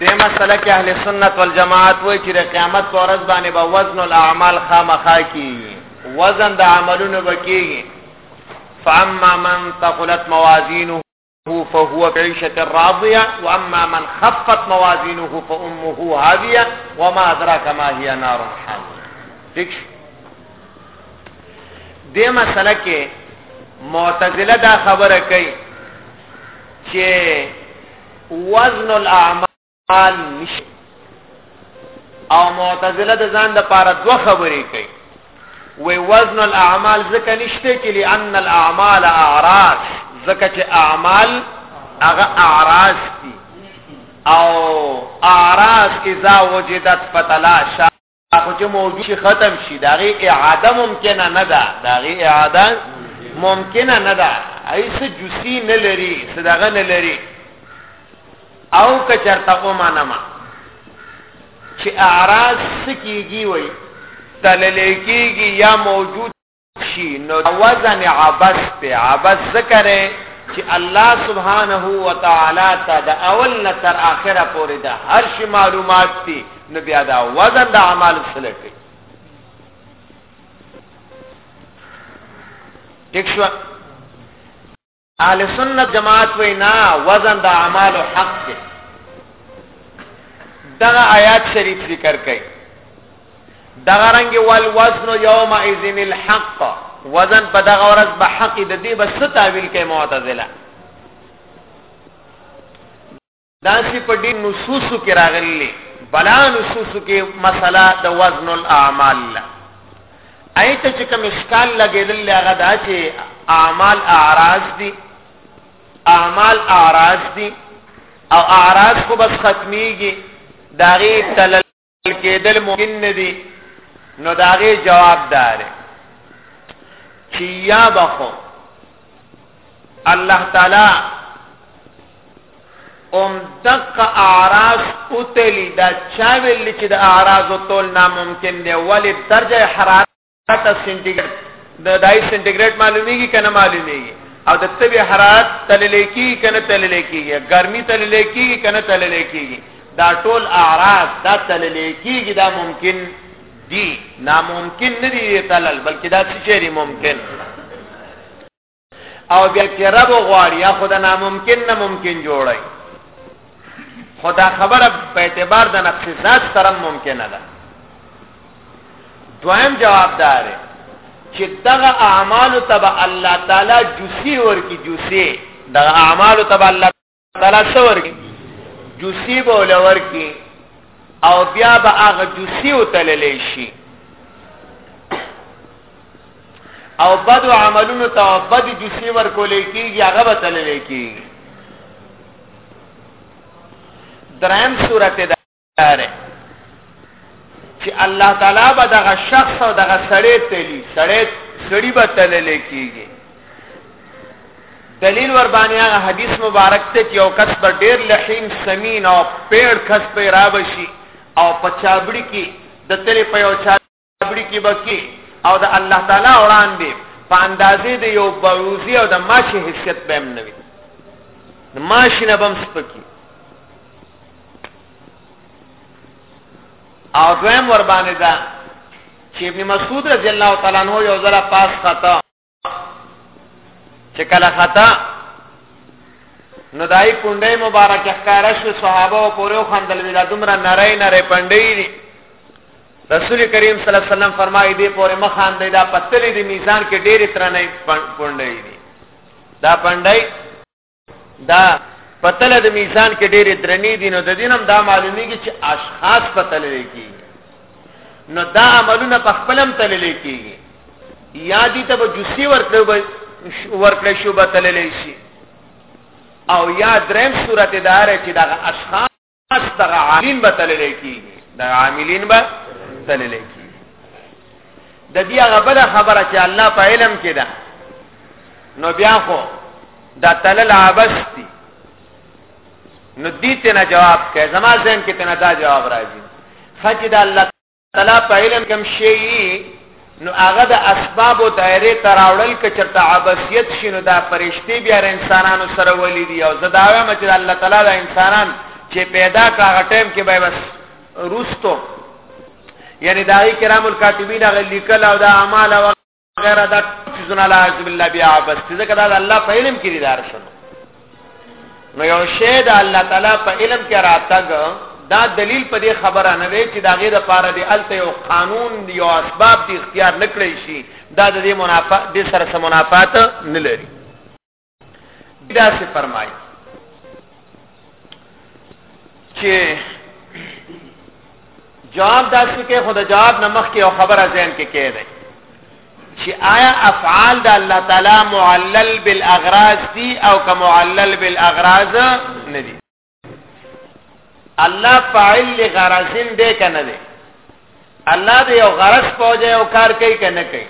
دې مسله کې اهل سنت والجماعت وایي چې د قیامت پر ورځ باندې به وزن الاعمال خامخا کیږي وزن د عملونو به کیږي فاما من ثقلت موازینه فهو بعيشة راضية واما من خفت موازينه فامه هاوية وما ادراك ما هي نار حامية ٹھیک دې مسله کې معتزله دا خبره کوي چې وزن الاعمال نشي او معتزله د ځان د پاره دوه خبرې کوي وی وزن الاعمال ځکه نشته چې لئن الاعمال اعراض ځکه چې اعمال هغه اعراض دي او اعراض اذا وجدت فتلاشا خو چې موجود شي ختم شي دا غي اعاده ممکنه نه ده دا غي اعاده ممکنه نه ده ایس جوسی نه لري صدغه نه لري او که چرته او مانما چې اعراض سکیږي وای تلل کیږي یا موجود شي نو وزن عبس ته عبس ذکر چې الله سبحانه و تعالی ته د اول نه تر اخره پورې د هر شي معلومات دي نو بیا دا وزن د اعمال سره کوي ټیک شو اهل سنت جماعت وای نه وزن د اعمال حق دی دغه آیات شریف ذکر کړي دغه رنګ ول وزن یوم اذن الحق وزن په دغه ورځ به حق د دې بس تعویل کوي معتزله داسې په ډېر نصوصو کې راغلي بلا نصوصو کې مسله د وزن الاعمال لا ایت چې کوم اشکال لګیدل هغه دا چې اعمال اعراض دي اعمال اعراض دي او اعراض خو بس ختميږي داغي تل کېدل ممکن نه دي نو داغه جواب دار چې یا بخو الله تعالی ام دق اعراض اوتلی دا چاویل چې د اعراض تول ناممکن دی ولی درجه حرارت تاسو سنټیګریډ د دای سنټیګریډ معلومیږي کنه معلومیږي او د طبي حرارت تللې کی کنه تللې کیږي ګرمي تللې کیږي کنه تللې کیږي دا ټول اعراض دا تللې کیږي دا ممکن دي ناممکن نه دي تلل بلکې دا څه چیرې ممکن او بیا چې رب غواړي یا خو د ناممکن نه ممکن جوړي خدا خبره په اعتبار د نقش ذات سره ممکنه ده دویم جوابدار چې دغه اعمال تبع الله تعالی جوسی ورکی جوسی دغه اعمال تبع الله تعالی څور کی جوسی به ولور کی او بیا به هغه جوسی وتللی شي او بد عملونو ته بد جوسی ورکول کیږي هغه به تللی کیږي دریم سورته اره چې الله تعالی به دغه شخص او دغه سړی تلی سړی سړی به تلل کیږي دلیل ور باندې هغه حدیث مبارک ته چې یو کس پر ډیر لحیم سمین او پیړ کس په رابشي او پچابړي کې د تلې په یو چا قبر کې بکی او د الله تعالی وړاندې په اندازې د یو بروزي او د ماشي حیثیت به هم نوي د ماشي نه بم سپکی او دویم ور باندې دا چې ابن مسعود رضی الله تعالی عنہ یو ځل پاس خطا چې کله خطا نو دای کونډې مبارک ښکارا شو صحابه او پورو خندل ویلا دومره نری نری پندې دي رسول کریم صلی الله علیه وسلم فرمایي دی پورې مخان دی دا پتلې دی میزان کې ډېری ترنه پندې دي دا پندې دا پتل د میزان کې ډېرې درنې دي نو د دین هم دا معلومیږي چې اشخاص پتل لیکي نو دا عملونه په خپلم تل لیکي یا دي ته به جسی ورکړو ورکړې شو به تل لیکي او یا دریم صورت دار چې دا اشخاص پس د عاملین به تلل کیږي د عاملین به تلل کیږي د دې هغه بل خبره چې الله په علم کې ده نو بیا خو دا تلل عبستی نو دې ته نه جواب کړي زما ذهن کې ته نه دا جواب راځي خچ دا الله تلا په علم کم شي نو هغه د اسباب او دایره تراوړل ک چرته عباسیت شینو دا فرشتي بیا انسانانو سره ولې دي او زداوه مچ الله تعالی د انسانان چې پیدا کړه ټیم کې به بس روستو یعنی دای کرام الکاتبین غ لیکل او دا اعمال او غیر دا چیزونه لا عزب الله بیا بس ځکه دا الله په علم کې دي دار شنو نو یو شی دا الله تعالی په علم کې راتګ دا دلیل په دې خبره نه دی چې دا غیر لپاره دی الته یو قانون دی یو اسباب دی اختیار نکړی شي دا د دې منافات د سره سره منافات نه لري دا څه فرمایي چې جواب داسې کې خود جواب نمخ کې او خبره ذهن کې کې ده چې آیا افعال د الله تعالی معلل بالاغراض دي او که معلل بالاغراض نه دي الله فاعل لغرضین دی کنه دی الله دی یو غرض پوجا یو کار کوي کنه کوي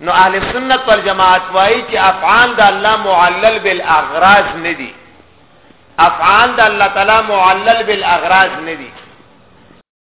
نو اهل سنت والجماعت وایي چې افعال د الله معلل بالاغراض نه دي افعال د الله تعالی معلل بالاغراض نه دي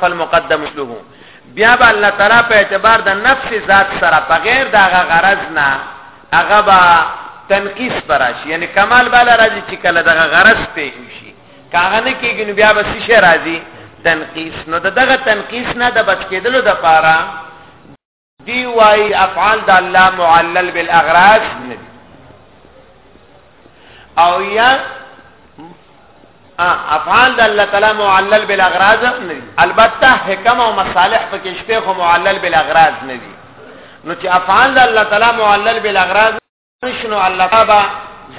فالمقدم مثله بیا به الله تعالی په اعتبار د نفس ذات سره په غیر دا غرض نه هغه با تنقیس براشي یعنی کمال بالا راځي چې کله دغه غرض پیښ شي کاغه نه کېږي بیا به څه شي راځي تنقیس نو دغه تنقیس نه د بچ کېدلو د پاره دی وای افعال د الله معلل بالاغراض نه او یا افعال د الله تعالی معلل بالاغراض نه دي البته حکم او مصالح په کې شته خو معلل بالاغراض نه دي نو چې افعال د الله تعالی معلل بالاغراض شنو الله بابا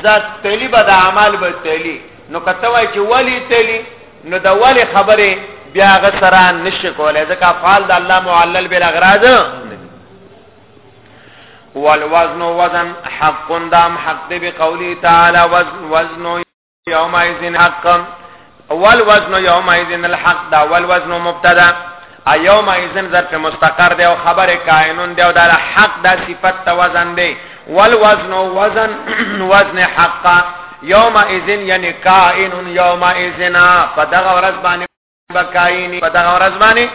ذات تلی به د اعمال به تلی نو کته وای چې ولی تلی نو د ولی خبره بیا غسرا نشه کوله ځکه افعال د الله معلل بل اغراض والوزن وزن حق دام حق دی بقولی تعالی وزن وزن یوم ایذن حق اول وزن یوم ایذن الحق دا اول وزن مبتدا ایوم ایذن ظرف مستقر دی او خبر کائنون دی او دا حق دا صفت ته وزن دی ول وزن وزن وزن حق یوم ایذن یعنی کائنون یوم ایذنا فدغ ورځ باندې بکاینی په دغه ورځ باندې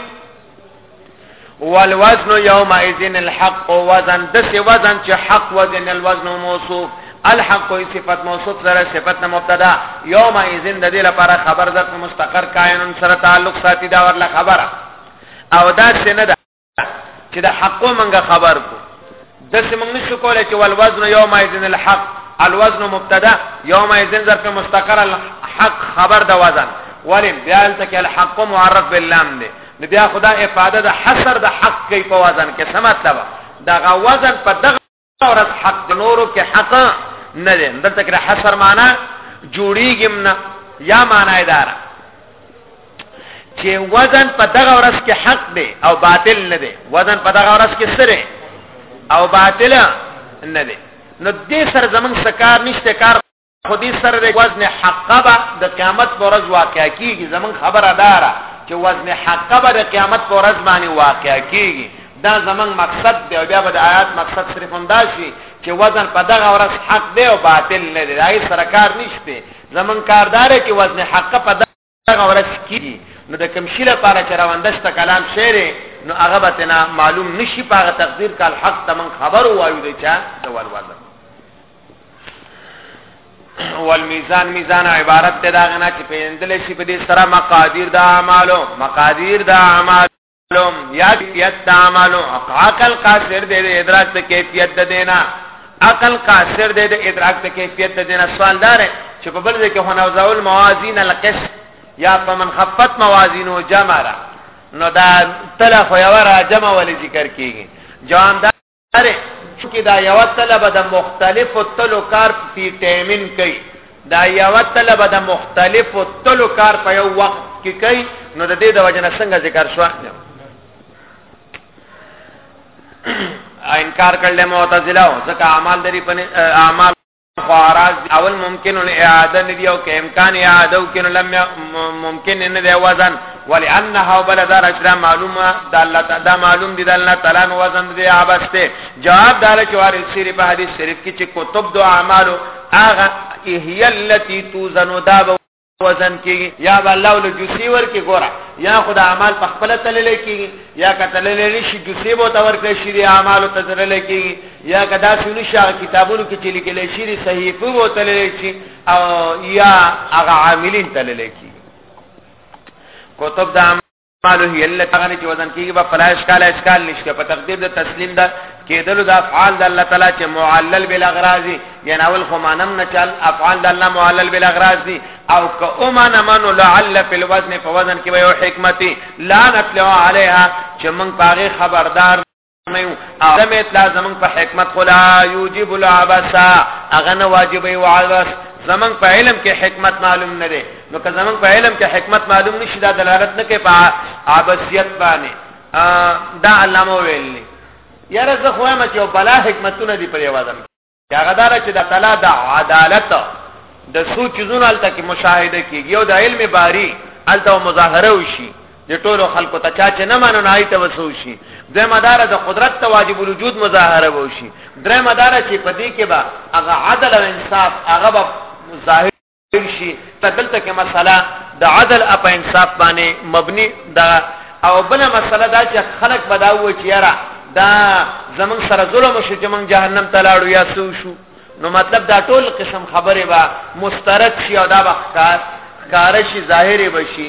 والوزن یومئذ الحق وزن د څه وزن چې حق وزن الوزن موصوف الحق کوئی صفت موصوف سره صفت نه مبتدا یوم اذن د دې لپاره خبر ذات مستقر کائن سره تعلق ساتي دا ورله خبره او دا څه نه چې د حق منګه خبر کو د څه موږ نشو کولای چې والوزن یوم اذن الحق الوزن مبتدا یوم اذن ظرف مستقر الحق خبر د وزن ولیم بیا ته کې الحق معرف باللام دی نو بیا خدا افاده د حصر د حق کوي په وزن کې سمات دا غوزن په دغه اورت حق د نورو کې حق نه دی دلته کې حصر معنا جوړیږم نه یا معنا اداره چې وزن په دغه ورځ کې حق دی او باطل نه دی وزن په دغه ورځ کې سره او باطل نه دی نو دې سره زمنګ سکار نشته کار خو دې سره د وزن حقه به د قیامت پر ورځ واقع کیږي زمون خبره دارا چې وزن حقه به د قیامت پر ورځ باندې واقع کیږي دا زمون مقصد دی او بیا به د آیات مقصد صرف هم داشي چې وزن په دغه ورځ حق دی او باطل نه دی دا یې سرکار نشته زمون کاردار کې وزن حقه په هغه ورځ کیږي نو د کوم شي لپاره چې راوندسته کلام شعر نو هغه به تنا معلوم نشي په هغه تقدیر کال حق ته من خبر وایو دی چا د ولوازم والمیزان میزان عبارت ته دا غنا چې په اندل شي په دې سره مقادیر د اعمالو مقادیر د اعمال معلوم یا کیفیت د عملو عقل قاصر دی د ادراک د کیفیت د دینا عقل قاصر دی د ادراک د کیفیت د دینا سوال دار چې په بل ځای کې هونه زول موازین القسط یا په من خفت موازینو جمع را نو دا تلخ یو را جمع ولې ذکر کیږي جوان اره چې دا یو طلب د مختلفو تلو کار په تامین کوي دا یو طلب د مختلفو تلو کار په یو وخت کې کوي نو د دې د وجنه څنګه ذکر شو انکار کړل معتزله ځکه اعمال دری په اعمال خو اعراض اول ممکن الاعاده ندی او که امکان اعاده او کنه لم ممکن نه دی وزن ولانها بلد رشرا معلومه د الله تعالی معلوم دي د الله تعالی نو وزن دی عباسته جواب دال چې وارد سری په حدیث شریف کې چې کتب دو اعمال اغه هي التي توزن دا وزن کیږي یا به الله ول جوسی ورکی ګوره یا خدا اعمال په خپل تلل کیږي یا کتلل نشي جوسی بو تا ورکړي شي د اعمال تزرل کیږي یا کدا شنو شا کتابونو کې چې لیکل شي د صحیفه بو تلل شي او یا هغه عاملین تلل کیږي کتب د قالو هي الله تعالی چې وزن کیږي په فلا اشکال اشکال نشته په تقدیر د تسلیم ده کېدل د افعال د الله تعالی چې معلل بالاغراض دي یعنی اول خو مانم نه چل افعال د الله معلل بالاغراض دي او که او معنا منو لعل فی الوزن په وزن کې به یو حکمت لا نطلع علیها چې موږ پاره خبردار مې او دمه اطلاع زمون په حکمت خلا یوجب العبس اغه نه واجب ای وعبس زمون په علم کې حکمت معلوم نه دی نو که زمون په علم کې حکمت معلوم نشي دا دلالت نه کوي په عبسیت باندې دا علامه ویلي یاره زه خو ما چې بلا حکمتونه دی په یوازم هغه دا چې د تعالی د عدالت د څو چیزونو الته کې مشاهده کیږي او د علم باری الته مظاهره وشي د ټولو خلکو ته چا چې نه مانو نه ایته وسو شي د مدار د قدرت ته واجب الوجود مظاهره وشي درې مدار چې پدې کې به هغه عدل او انصاف هغه به ظاهر شي تدلته کې مسله د عدل اپ انصاف باندې مبني دا او بل مسله دا چې خلک بداوي چې یاره دا زمون سره ظلم شو چې مونږ جهنم ته لاړو یا سو شو نو مطلب دا ټول قسم خبره با مسترد شي او دا بخکار کارشي ظاهره بشي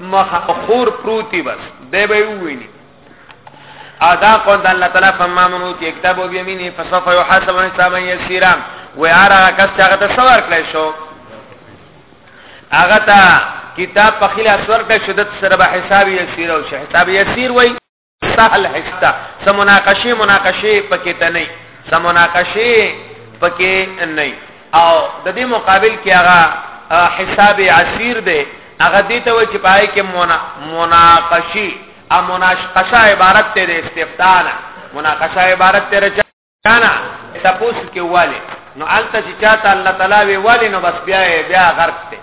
مخ خور پروتي بس دی به وویني ادا قول د الله تعالی فما منو چې کتاب او یمینه فسوف یحاسب حسابا یسیرا و یارا کس چې هغه ته سوار کړی شو هغه ته کتاب په خلاف سور کړی شو د سره به حساب یسیر او حساب یسیر وای سهل هستا سمناقشه مناقشه پکې ته نه سمناقشه پکې نه او د دې مقابل کې هغه حساب عسیر دی هغه دې ته و چې پای کې مناقشي ا مناقشه عبارت ته د استفتاء مناقشه عبارت ته کانا تپوس کې والي نو الته چې چاته الله تعالی وی والي نو بس بیا بیا غرق ته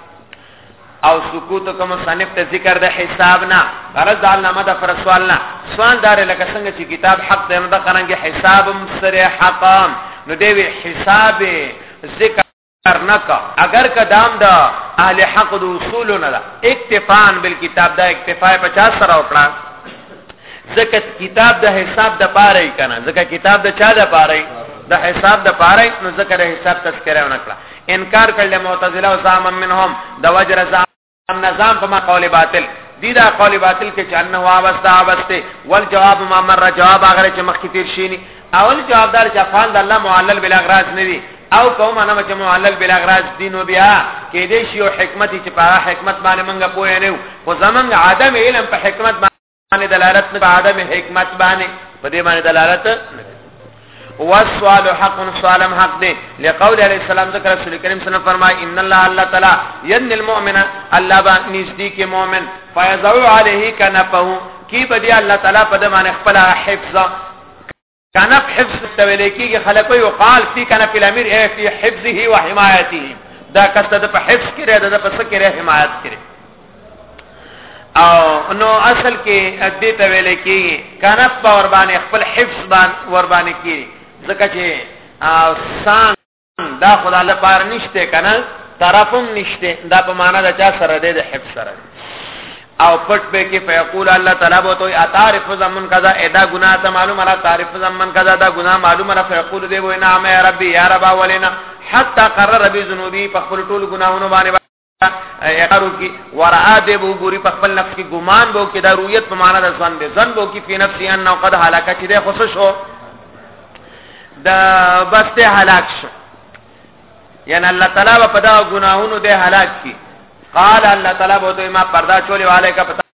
او سکوت کوم صنف ته ذکر د حساب نه غرض علامه د فر سوال نه سوال دار لکه څنګه چې کتاب حق د نه د قرانګي حسابم سره حقام نو دی حساب ذکر ترنک اگر کدام دا اهل حق د اصول نه دا اکتفان بالکتاب دا اکتفا په چا سره وکړه ځکه کتاب د حساب د پاره یې کنه ځکه کتاب د چا د پاره یې د حساب د پاره یې نو ځکه د حساب تذکرہ ونکړه انکار کړل معتزله او زامن منهم د وجر زامن النظام فما قول باطل دی دا قول باطل کې چې انه وابسته وابسته ول جواب ما مر جواب هغه چې مخکې تیر شینی اول جواب دار چې افعال د الله معلل بلا غراض نه دي او کوم انا چې معلل بلا غراض دین بیا کې دې شی او حکمت چې په حکمت باندې منګه پوهه نه خو زمنګ عدم علم په حکمت باندې دلالت نه عدم حکمت باندې په دې باندې دلالت والسؤال حق سوال حق دی لقول علی السلام ذکر رسول کریم صلی الله علیه وسلم فرمای ان الله الله تعالی یدن المؤمن الله با نزدیک مؤمن فیزو علیه کنفه کی بدی الله تعالی په دمانه خپل حفظ کنف حفظ ته ویل کېږي خلکو یو قال فی کنف الامیر ای فی حفظه و حمایته دا کس د په حفظ کې رې د په سکه رې حمایت کړي او نو اصل کې دې ته ویل کېږي کنف په ور باندې خپل حفظ باندې ور باندې کېږي ځکه چې سان دا خدا لپاره نشته کنه طرفم نشته دا په معنا د چا سره دی د حب سره او پټ به کې فیقول الله تعالی بو تو اتعرف زمن کذا ادا گناہ ته معلوم را تعرف زمن کذا دا گناہ معلوم را فیقول دی وینا ما ربی یا رب ولنا حتا قرر ربی ذنوبی په خپل ټول گناہونو باندې اقرارو کی ورا دې وو ګوري په خپل نفس کې ګمان وو کې دا رؤیت په معنا د ځان دې ځان وو کې په نفس یې انه قد هلاکه چې دې خوش شو دا بس ته هلاک شو یعنی الله تعالی په دا ګناهونو دې هلاک کی قال الله تعالی بوته ما پردا چولې والے کا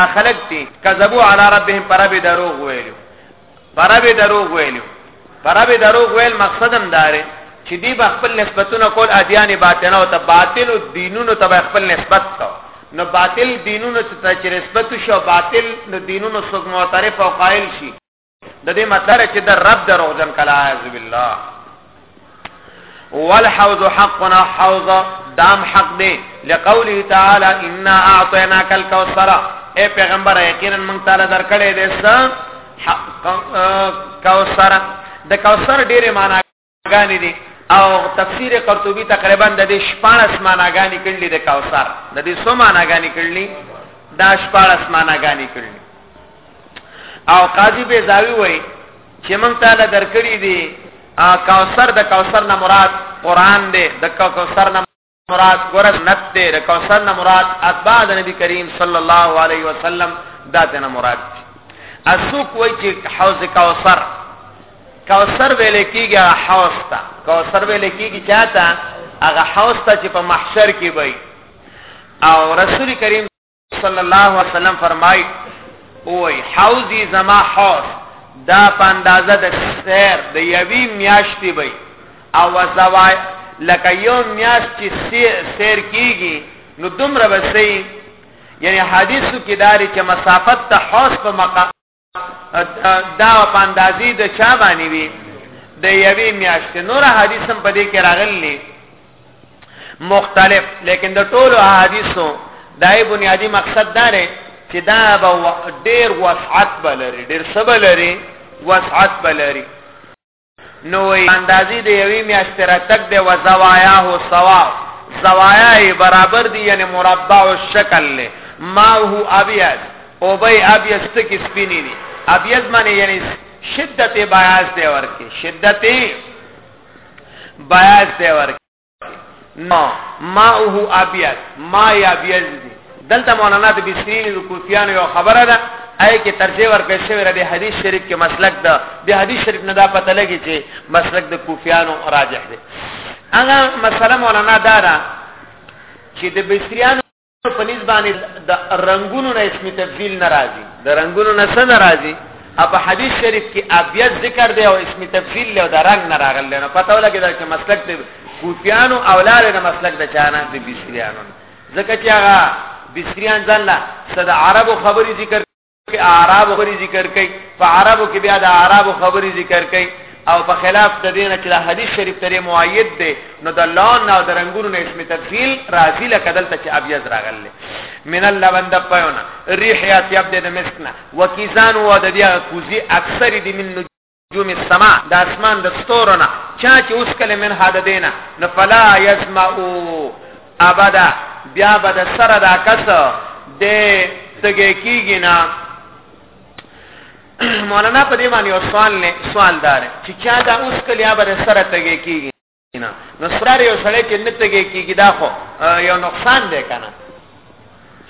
خلق دي کذبو علی ربهم پر به دروغ ویلو پر به دروغ ویلو پر به دروغ ویل مقصدم داره چې دی به خپل نسبتونه کول ادیان باطنه او ته باطل او دینونو ته خپل نسبت کو نو باطل دینونو ته چې نسبت شو باطل نو دینونو څوک معترف او قائل شي د دې مطلب چې د رب دروغجن کلا اعوذ بالله والحوض حقنا حوض دام حق دی لقوله تعالی انا اعطيناك الكوثر اے پیغمبر یقینا موږ تعالی درکړې دې څه کوثر د کوثر ډېره معنی غانې دي او تفسیر قرطبي تقریبا د دې 14 معناګانې کړلې د کوثر د دې سو معناګانې کړلې دا 14 معناګانې کړلې او قاضي به زاوی وای چې مونږ تعالی درکړي دي کوثر د کوثر نه مراد قران دی د کوثر نه مراد ګور سنت دې د کوثر نه مراد اتباع د نبی کریم صلی الله علیه وسلم دا ته نه مراد دي اسوک وای چې حوض کوثر کوثر ویل کیږي حوض ته کوثر ویل کیږي چاته هغه حوض ته چې په محشر کې وای او رسول کریم صلی الله علیه وسلم فرمای اوای حوزی زما حوز دا په اندازه د سیر د یوی میاشتې وي او زوای لکه یو میاشت چې سیر کیږي نو دومره وسې یعنی حدیثو کې داري چې مسافت ته حوز په مقام دا په اندازې د چا باندې وي د یوې میاشتې نور حدیث هم په دې کې راغلي مختلف لیکن د ټولو حدیثو دای بنیادی مقصد دا دی چې دا به ډېر وسعت بلري ډېر سبلري وسعت بلري نو وی اندازې د یوې میاشتې راتګ دی و زوایا هو سوا زوایا یې برابر دي یعنی مربع الشکل له ما هو ابیض او به ابیض تکي سپینې دي ابیض معنی یعنی شدت بیاض دی ورکی شدت بیاض دی ورکی نو ماءه ابيض ما یا ابيض دي دلته مولانا د بسرین د کوفیان یو خبره ده اې کې ترجیح ورکړې شوی د حدیث شریف کې مسلک ده د حدیث شریف نه دا پته لګی چې مسلک د کوفیانو راجح دی هغه مسله مولانا دا ده چې د بسریانو په نسبت باندې د رنگونو نه اسم تفضیل ناراضي د رنگونو نه څه ناراضي په حدیث شریف کې ابیض ذکر دی او اسم تفضیل له د رنگ نه راغلی نو پته ولګی دا چې مسلک دی کوپیانو او لار نه مسلک د چانه د بسریانو ځکه چې هغه بسریان ځان لا صد عربو خبري ذکر کې اعراب خبري ذکر کوي په عربو کې بیا د اعراب خبري ذکر کوي او په خلاف د دین چې د حدیث شریف ترې معید دی نو د لون او د رنگونو نه اسم تفصیل راځي لکه دلته چې ابیض راغلی من اللبن د پيونه ريح يا تياب د مسکنا وکيزان و د بیا کوزي اکثر دي من جوم السما د اسمان د ستورونه چا چې اوس کله من حد دینا نو فلا یسمعو ابدا بیا به د سره دا کس د تګه کیږي نه مولانا په دې باندې یو سوال نه سوال دار چې چا دا اوس کله یا به سره تګه کیږي نه نو سره یو سړی چې نه تګي کیږي دا خو یو نقصان دی کنه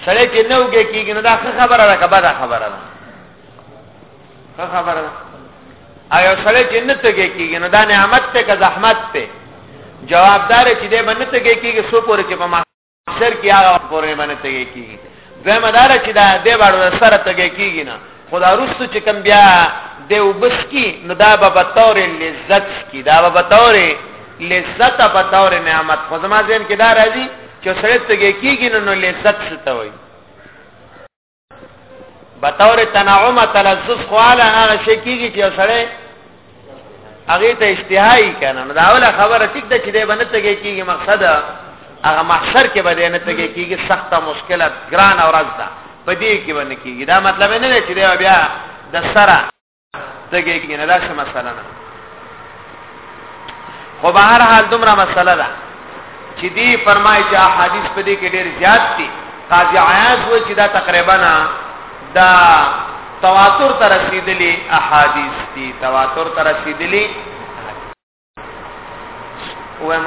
سړی چې نه وګي کیږي نو دا خبره ده کبه دا خبره ده څه خبره ده ایو سړی چې نه تګي کیږي نو دا نعمت ته که زحمت ته جوابدار چې دې باندې تګي کیږي سو پورې چې په شرک یا پورې باندې تګي کیږي زموږ دار چې دا د باړو سره تګي کیږي نه خدا رسو چې کم بیا د وبس کی نو دا به تور لذت کی دا به تور لذت په تور نعمت خو زما ځین کې دا راځي چې سره تګي کیږي نو لذت څه ته وایي بطور تنعم تلذذ خواله هغه شي کیږي چې سړی هغه ته اشتهایی کنه نو دا اوله خبره ټیک ده چې دې باندې تګي کیږي مقصد هغه محشر کې باندې نه تګي کیږي سخته مشکله ګران او رز ده په دې کې باندې کیږي دا مطلب نه دی چې بیا د سره دغه کې نه راشه مسله نه خو به هر حال دومره مسله ده چې دی فرمایي چې احادیث په دې کې ډېر زیات دي قاضي عیاض و چې دا تقریبا دا تواتر ته رسیدلي احادیث دي تواتر ته رسیدلي وایم